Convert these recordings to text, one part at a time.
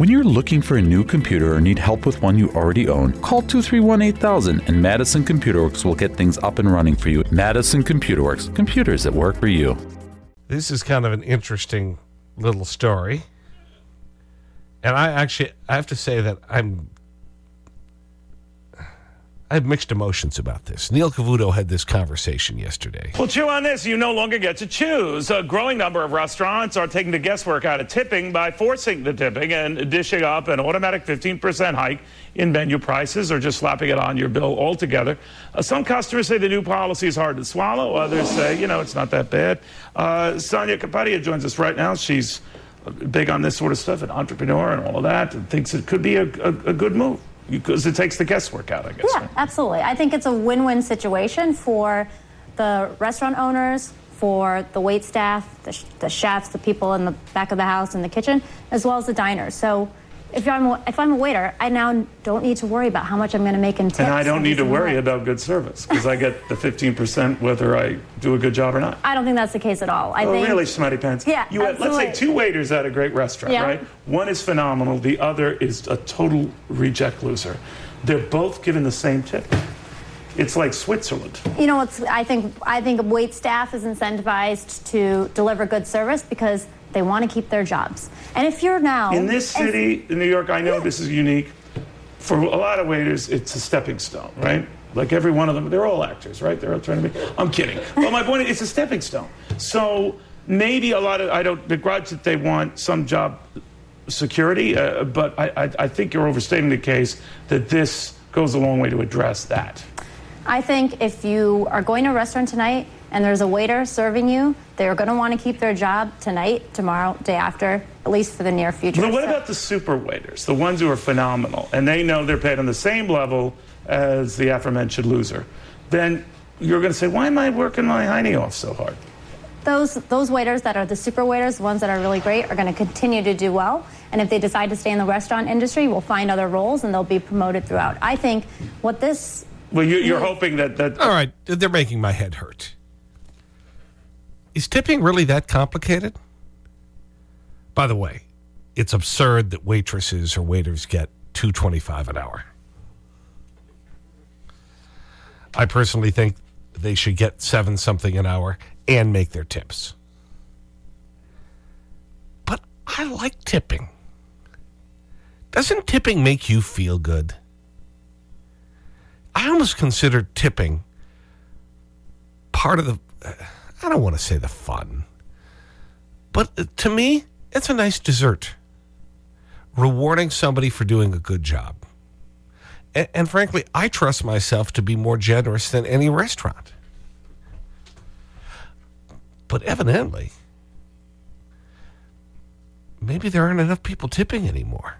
When you're looking for a new computer or need help with one you already own, call 231 8000 and Madison Computer Works will get things up and running for you. Madison Computer Works, computers that work for you. This is kind of an interesting little story. And I actually, I have to say that I'm I have mixed emotions about this. Neil Cavuto had this conversation yesterday. Well, chew on this. You no longer get to choose. A growing number of restaurants are taking the guesswork out of tipping by forcing the tipping and dishing up an automatic 15% hike in menu prices or just slapping it on your bill altogether. Uh, some customers say the new policy is hard to swallow. Others say, you know, it's not that bad. Uh, Sonia Kapadia joins us right now. She's big on this sort of stuff, an entrepreneur and all of that, and thinks it could be a, a, a good move because it takes the guesswork out, I guess. Yeah, right? absolutely. I think it's a win-win situation for the restaurant owners, for the wait staff, the, the chefs, the people in the back of the house in the kitchen, as well as the diners. So if I'm a, if I'm a waiter, I now don't need to worry about how much I'm going to make in tips. And I don't need to worry about good service because I get the 15% whether I do a good job or not. I don't think that's the case at all. I Oh, think really, Smarty Pants? Yeah, You had, let's say two waiters at a great restaurant, Yeah. right? One is phenomenal, the other is a total reject loser. They're both given the same tip. It's like Switzerland. You know what's I think I think wait staff is incentivized to deliver good service because they want to keep their jobs. And if you're now In this as- city, in New York, I know this is unique. For a lot of waiters, it's a stepping stone, right? Like every one of them, they're all actors, right? They're all trying to be. I'm kidding. But my point is, it's a stepping stone. So maybe a lot of, I don't begrudge that they want some job security, uh, but I, I, I think you're overstating the case that this goes a long way to address that. I think if you are going to a restaurant tonight and there's a waiter serving you, they're going to want to keep their job tonight, tomorrow, day after, at least for the near future. But what So- about the super waiters, the ones who are phenomenal, and they know they're paid on the same level as the aforementioned loser? Then you're going to say, why am I working my hiney off so hard? those those waiters that are the super waiters, the ones that are really great, are going to continue to do well. And if they decide to stay in the restaurant industry, we'll find other roles and they'll be promoted throughout. I think what this Well, you, you're mm. hoping that that All right, they're making my head hurt. Is tipping really that complicated? By the way, it's absurd that waitresses or waiters get 225 an hour. I personally think they should get seven something an hour and make their tips. But I like tipping. Doesn't tipping make you feel good? I almost consider tipping part of the, uh, I don't want to say the fun, but uh, to me, it's a nice dessert. Rewarding somebody for doing a good job. And, and frankly, I trust myself to be more generous than any restaurant. But evidently, maybe there aren't enough people tipping anymore.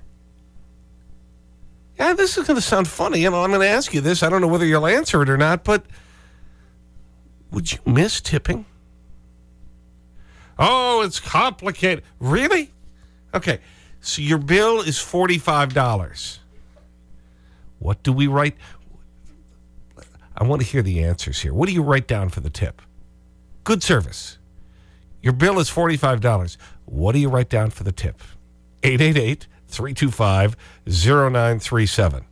Yeah, this is going to sound funny. You know, I'm going to ask you this. I don't know whether you'll answer it or not, but would you miss tipping? Oh, it's complicated. Really? Okay. So your bill is $45. What do we write? I want to hear the answers here. What do you write down for the tip? Good service. Your bill is $45. What do you write down for the tip? 888 325 0937.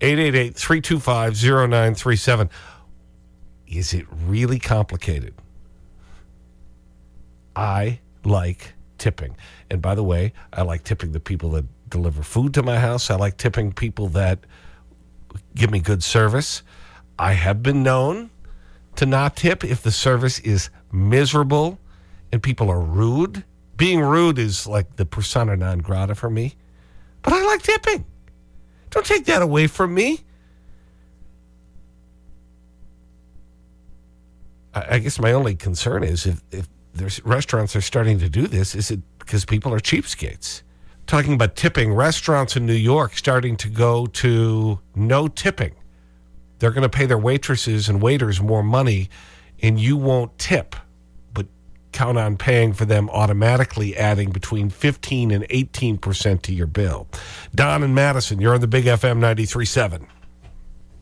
888 325 0937. Is it really complicated? I like tipping. And by the way, I like tipping the people that deliver food to my house. I like tipping people that give me good service. I have been known to not tip if the service is miserable and people are rude. Being rude is like the persona non grata for me. But I like tipping. Don't take that away from me. I, guess my only concern is if, if there's restaurants are starting to do this, is it because people are cheapskates? Talking about tipping, restaurants in New York starting to go to no tipping. They're going to pay their waitresses and waiters more money, and you won't tip, but count on paying for them automatically adding between 15 and 18% to your bill. Don and Madison, you're on the Big FM 93.7.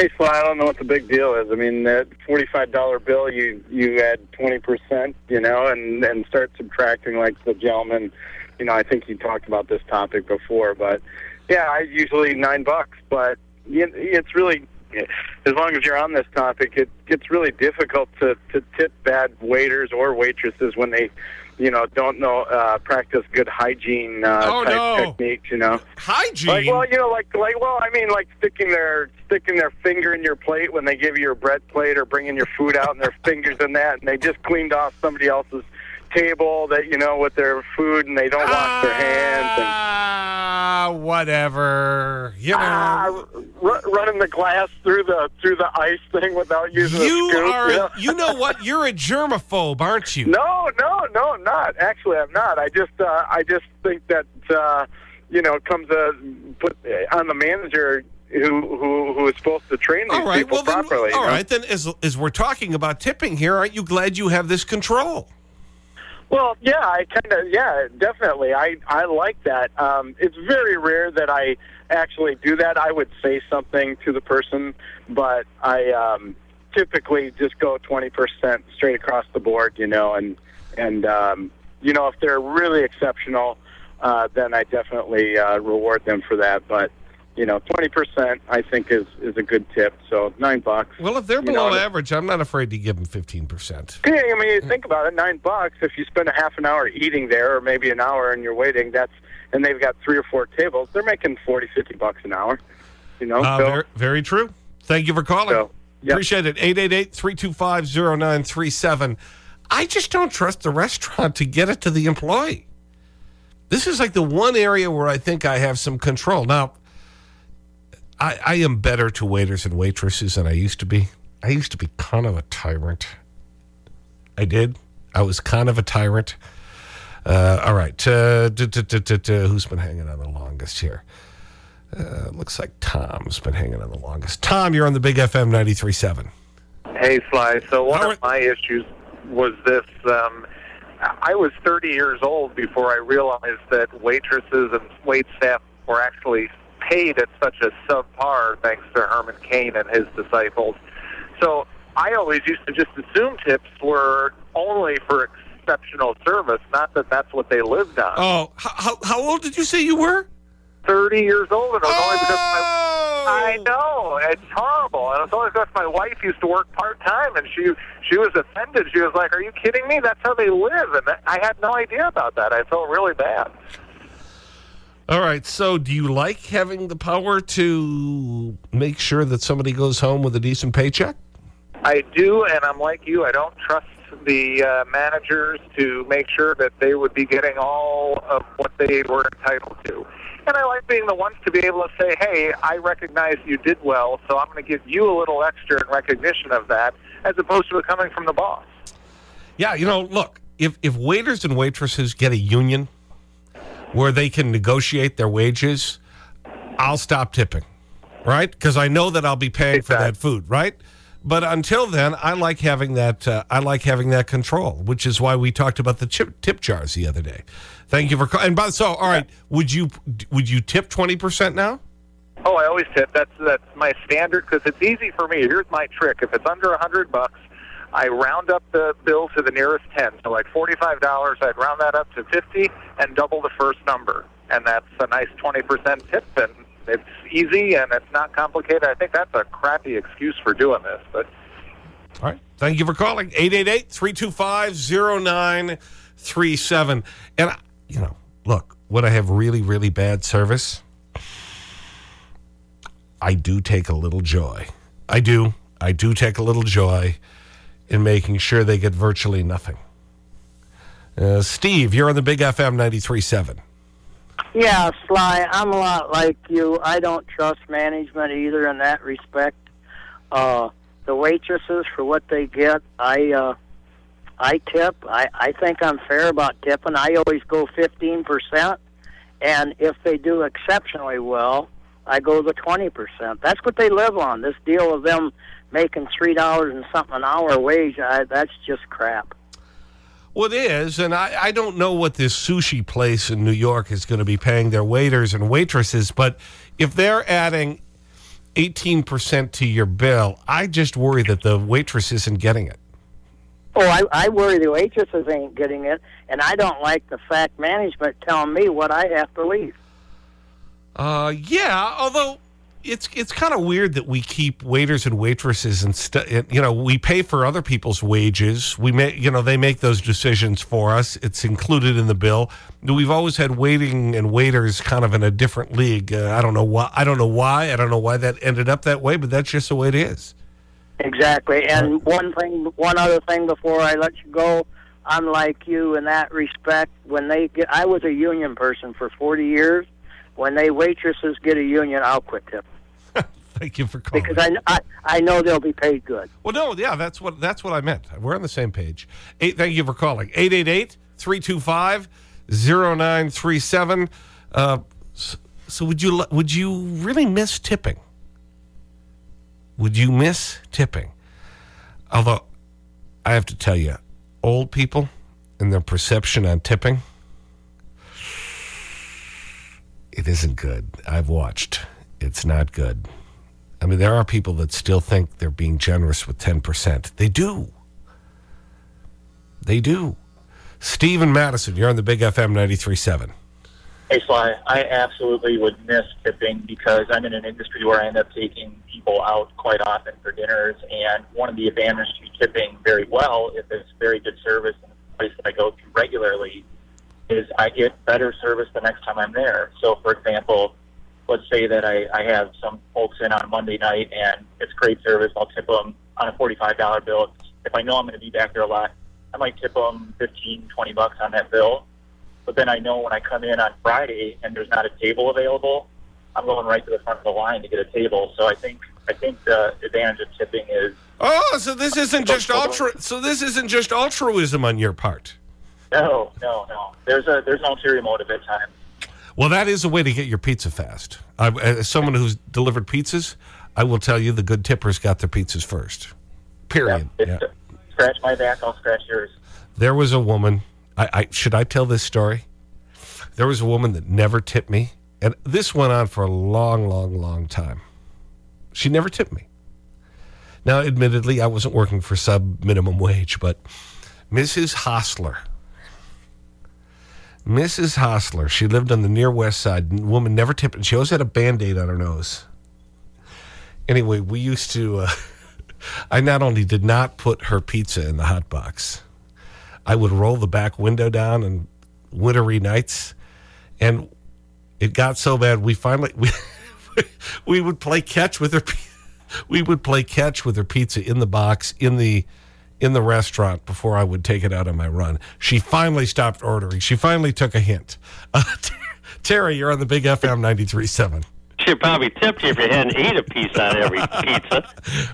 Sly, I don't know what the big deal is. I mean, that forty-five dollar bill, you you add twenty percent, you know, and and start subtracting like the gentleman you know, I think you talked about this topic before, but yeah, I usually nine bucks, but it's really as long as you're on this topic, it gets really difficult to to tip bad waiters or waitresses when they, you know, don't know uh, practice good hygiene uh, Oh, type no. techniques. You know, Hygiene. like well, you know, like like well, I mean, like sticking their sticking their finger in your plate when they give you your bread plate or bringing your food out and their fingers in that, and they just cleaned off somebody else's table that you know with their food and they don't wash their hands and. Ah, whatever. You know. R- running the glass through the through the ice thing without using you a scoop. are, yeah. you know what? You're a germaphobe, aren't you? No, no, no, I'm not. Actually, I'm not. I just, uh, I just think that, uh, you know, it comes uh, put on the manager who who who is supposed to train these All right. people Well, then, properly. all know? right. Then, as, as we're talking about tipping here, aren't you glad you have this control? Well, yeah, I kind of, yeah, definitely. I I like that. Um, it's very rare that I actually do that. I would say something to the person, but I um, typically just go twenty percent straight across the board. You know, and and um, you know if they're really exceptional, uh, then I definitely uh, reward them for that. But you know, twenty percent I think is is a good tip. So nine bucks. Well, if they're below know, average, I'm not afraid to give them 15%. yeah, I mean, you think about it, nine bucks. If you spend a half an hour eating there, or maybe an hour and you're waiting, that's and they've got three or four tables. They're making forty, fifty bucks an hour. You know, Uh, so very, very true. Thank you for calling. So, yeah. Appreciate it. 888-325-0937. I just don't trust the restaurant to get it to the employee. This is like the one area where I think I have some control. Now, I, I am better to waiters and waitresses than I used to be. I used to be kind of a tyrant. I did. I was kind of a tyrant. Uh, all right. Uh, duh, duh, duh. who's been hanging on the longest here? Uh, looks like Tom's been hanging on the longest. Tom, you're on the Big FM 93.7. Hey, Sly. So one How of my issues was this. Um, I was 30 years old before I realized that waitresses and wait staff were actually paid at such a subpar thanks to Herman Cain and his disciples. So I always used to just assume tips were only for exceptional service, not that that's what they lived on. Oh, how, how, old did you say you were? 30 years old, and it was only because my Oh! I know it's horrible, and it's only because my wife used to work part time, and she she was offended. She was like, "Are you kidding me? That's how they live," and I had no idea about that. I felt really bad. All right. So, do you like having the power to make sure that somebody goes home with a decent paycheck? I do, and I'm like you. I don't trust the uh, managers to make sure that they would be getting all of what they were entitled to. And I like being the ones to be able to say, "Hey, I recognize you did well, so I'm going to give you a little extra in recognition of that," as opposed to it coming from the boss. Yeah. You know, look, if, if waiters and waitresses get a union where they can negotiate their wages, I'll stop tipping, right? Because I know that I'll be paying for that food, right? But until then, I like having that. Uh, I like having that control, which is why we talked about the chip, tip jars the other day. Thank you for calling. And by, so, all right, would you would you tip twenty percent now? Oh, I always tip. That's that's my standard because it's easy for me. Here's my trick: if it's under a hundred bucks, I round up the bill to the nearest ten. So, like forty-five dollars, I'd round that up to fifty and double the first number, and that's a nice twenty percent tip. And it's easy and it's not complicated. I think that's a crappy excuse for doing this, but All right. Thank you for calling. 888-325-0937. And, I- you know, look, when I have really, really bad service, I do take a little joy. I do. I do take a little joy in making sure they get virtually nothing. Uh, Steve, you're on the Big FM 93.7. Yeah, Sly, I'm a lot like you. I don't trust management either in that respect. Uh, the waitresses for what they get, I uh, I tip. I, I think I'm fair about tipping. I always go 15%, and if they do exceptionally well, I go the 20%. That's what they live on. This deal of them making $3 and something an hour wage, I, that's just crap. Well, it is, and I, I don't know what this sushi place in New York is going to be paying their waiters and waitresses, but if they're adding 18% to your bill, I just worry that the waitress isn't getting it. Oh, I, I worry the waitresses ain't getting it, and I don't like the fact management telling me what I have to leave. Uh, yeah, although it's it's kind of weird that we keep waiters and waitresses and stuff. You know, we pay for other people's wages. We make you know they make those decisions for us. It's included in the bill. We've always had waiting and waiters kind of in a different league. Uh, I don't know why. I don't know why. I don't know why that ended up that way, but that's just the way it is. Exactly. And one thing, one other thing before I let you go, I'm like you in that respect. When they get, I was a union person for 40 years. When they waitresses get a union, I'll quit tipping. Thank you for calling. Because I, I, I know they'll be paid good. Well, no, yeah, that's what, that's what I meant. We're on the same page. Eight, thank you for calling. 888 325 0937. Uh, so, would, you, would you really miss tipping? Would you miss tipping? Although, I have to tell you, old people and their perception on tipping, it isn't good. I've watched. It's not good. I mean, there are people that still think they're being generous with 10%. They do. They do. Steve and Madison, you're on the Big FM 93.7. Hey, Sly, I absolutely would miss tipping because I'm in an industry where I end up taking people out quite often for dinners. And one of the advantages to tipping very well, if it's very good service in the place that I go to regularly, is I get better service the next time I'm there. So, for example, let's say that I, I have some folks in on Monday night and it's great service. I'll tip them on a $45 bill. If I know I'm going to be back there a lot, I might tip them 15, 20 bucks on that bill. But then I know when I come in on Friday and there's not a table available, I'm going right to the front of the line to get a table. So I think I think the advantage of tipping is. Oh, so this isn't just ultra. So this isn't just altruism on your part. No, no, no. There's a there's an ulterior motive at times. Well, that is a way to get your pizza fast. I, as someone who's delivered pizzas, I will tell you the good tippers got their pizzas first. Period. Yeah, yeah. Scratch my back, I'll scratch yours. There was a woman. I, I, should I tell this story? There was a woman that never tipped me. And this went on for a long, long, long time. She never tipped me. Now, admittedly, I wasn't working for sub minimum wage, but Mrs. Hostler Mrs. Hostler. She lived on the near west side. Woman never tipped. She always had a band-aid on her nose. Anyway, we used to... Uh, I not only did not put her pizza in the hot box, I would roll the back window down on wintry nights. And it got so bad, we finally... We, we would play catch with her... We would play catch with her pizza in the box, in the in the restaurant before I would take it out on my run. She finally stopped ordering. She finally took a hint. Uh, Terry, you're on the Big FM 93.7. She probably tipped you if you hadn't ate a piece on every pizza.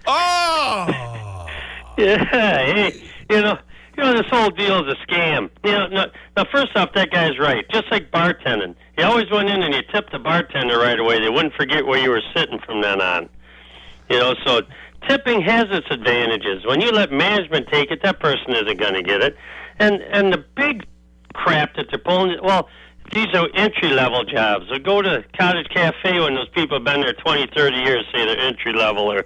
Oh! yeah, hey, you know, you know, this whole deal is a scam. You know, no, now, first off, that guy's right. Just like bartending. You always went in and you tipped the bartender right away. They wouldn't forget where you were sitting from then on. You know, so tipping has its advantages. When you let management take it, that person isn't going to get it. And and the big crap that they're pulling, well, these are entry level jobs. So go to Cottage Cafe when those people have been there 20, 30 years, say they're entry level, or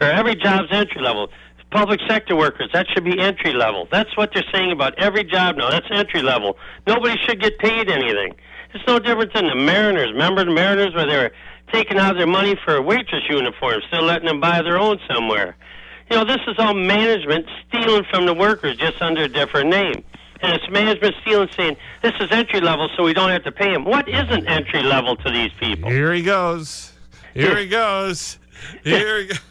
or every job's entry level. Public sector workers, that should be entry level. That's what they're saying about every job now. That's entry level. Nobody should get paid anything. It's no different than the Mariners. Remember the Mariners where they were taking out their money for a waitress uniforms, still letting them buy their own somewhere. You know, this is all management stealing from the workers just under a different name. And it's management stealing saying, this is entry level so we don't have to pay them. What isn't entry level to these people? Here he goes. Here he goes. Here he goes.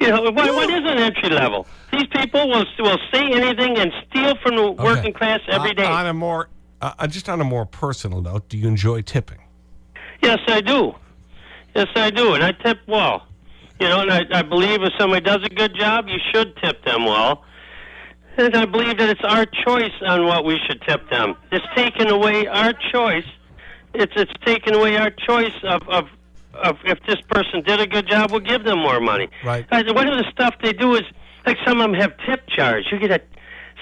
You know, what, what is an entry level? These people will, will say anything and steal from the okay. working class every day. Uh, on a more, uh, just on a more personal note, do you enjoy tipping? Yes, I do. Yes, I do, and I tip well. You know, and I, I believe if somebody does a good job, you should tip them well. And I believe that it's our choice on what we should tip them. It's taken away our choice. It's it's taken away our choice of of, of if this person did a good job, we'll give them more money. Right. Uh, one of the stuff they do is like some of them have tip jars. You get a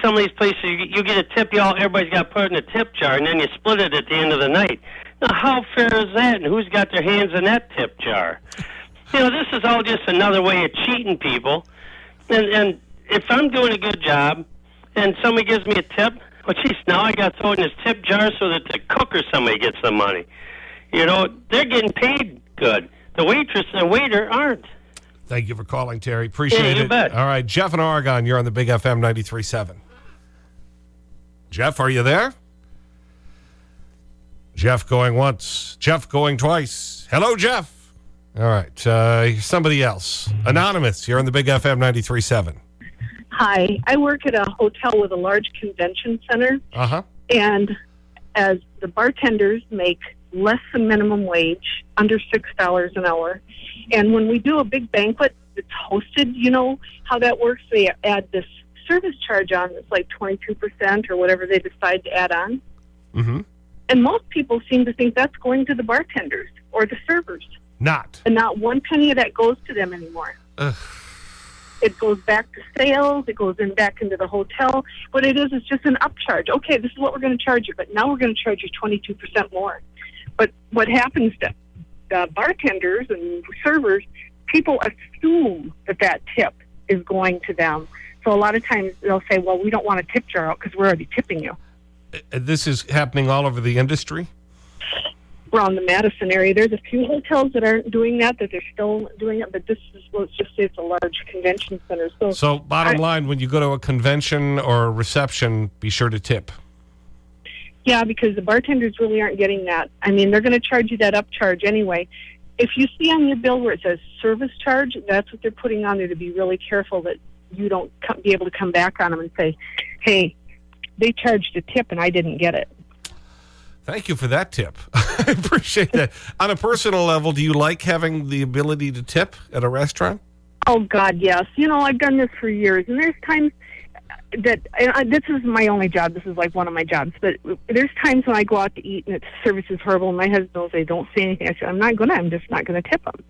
some of these places you, you get a tip. You all everybody's got put in a tip jar, and then you split it at the end of the night. Now, how fair is that? And who's got their hands in that tip jar? You know, this is all just another way of cheating people. And, and if I'm doing a good job and somebody gives me a tip, Well, geez, now I got thrown in this tip jar so that the cook or somebody gets the money. You know, they're getting paid good. The waitress and the waiter aren't. Thank you for calling, Terry. Appreciate Yeah, it. bet. All right, Jeff in Oregon, you're on the Big FM 93.7. Jeff, are you there? Jeff going once. Jeff going twice. Hello, Jeff. All right, uh, somebody else. Anonymous, you're on the Big FM 93.7. Hi, I work at a hotel with a large convention center, Uh-huh. and as the bartenders make less than minimum wage, under six dollars an hour, and when we do a big banquet that's hosted, you know how that works. They add this service charge on that's like twenty two percent or whatever they decide to add on, Mm-hmm. And most people seem to think that's going to the bartenders or the servers, Not. and not one penny of that goes to them anymore. Ugh. It goes back to sales. It goes in back into the hotel. What it is is just an upcharge. Okay, this is what we're going to charge you, but now we're going to charge you twenty two percent more. But what happens to the bartenders and servers? People assume that that tip is going to them. So a lot of times they'll say, "Well, we don't want a tip jar out because we're already tipping you." Uh, This is happening all over the industry? Around the Madison area, there's a few hotels that aren't doing that. That they're still doing it, but this is let's just say it's a large convention center. So, So, bottom I- line, when you go to a convention or a reception, be sure to tip. Yeah, because the bartenders really aren't getting that. I mean, they're going to charge you that upcharge anyway. If you see on your bill where it says service charge, that's what they're putting on there to be really careful that you don't be able to come back on them and say, hey, they charged a tip and I didn't get it. Thank you for that tip. I appreciate that. On a personal level, do you like having the ability to tip at a restaurant? Oh, God, yes. You know, I've done this for years, and there's times that and I, this is my only job. This is like one of my jobs. But there's times when I go out to eat and its service is horrible, and my husband will say, "Don't say anything." I said, "I'm not gonna. I'm just not gonna tip them."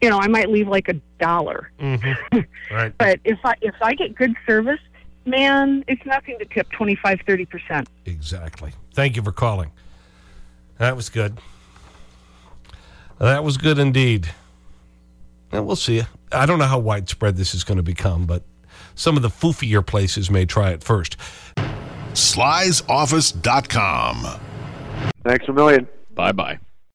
You know, I might leave like a dollar. Mm-hmm. right. But if I if I get good service, man, it's nothing to tip 25, 30 percent. Exactly. Thank you for calling. That was good. That was good indeed. And we'll see. I don't know how widespread this is going to become, but some of the foofier places may try it first. Sly'sOffice.com. Thanks a million. Bye bye.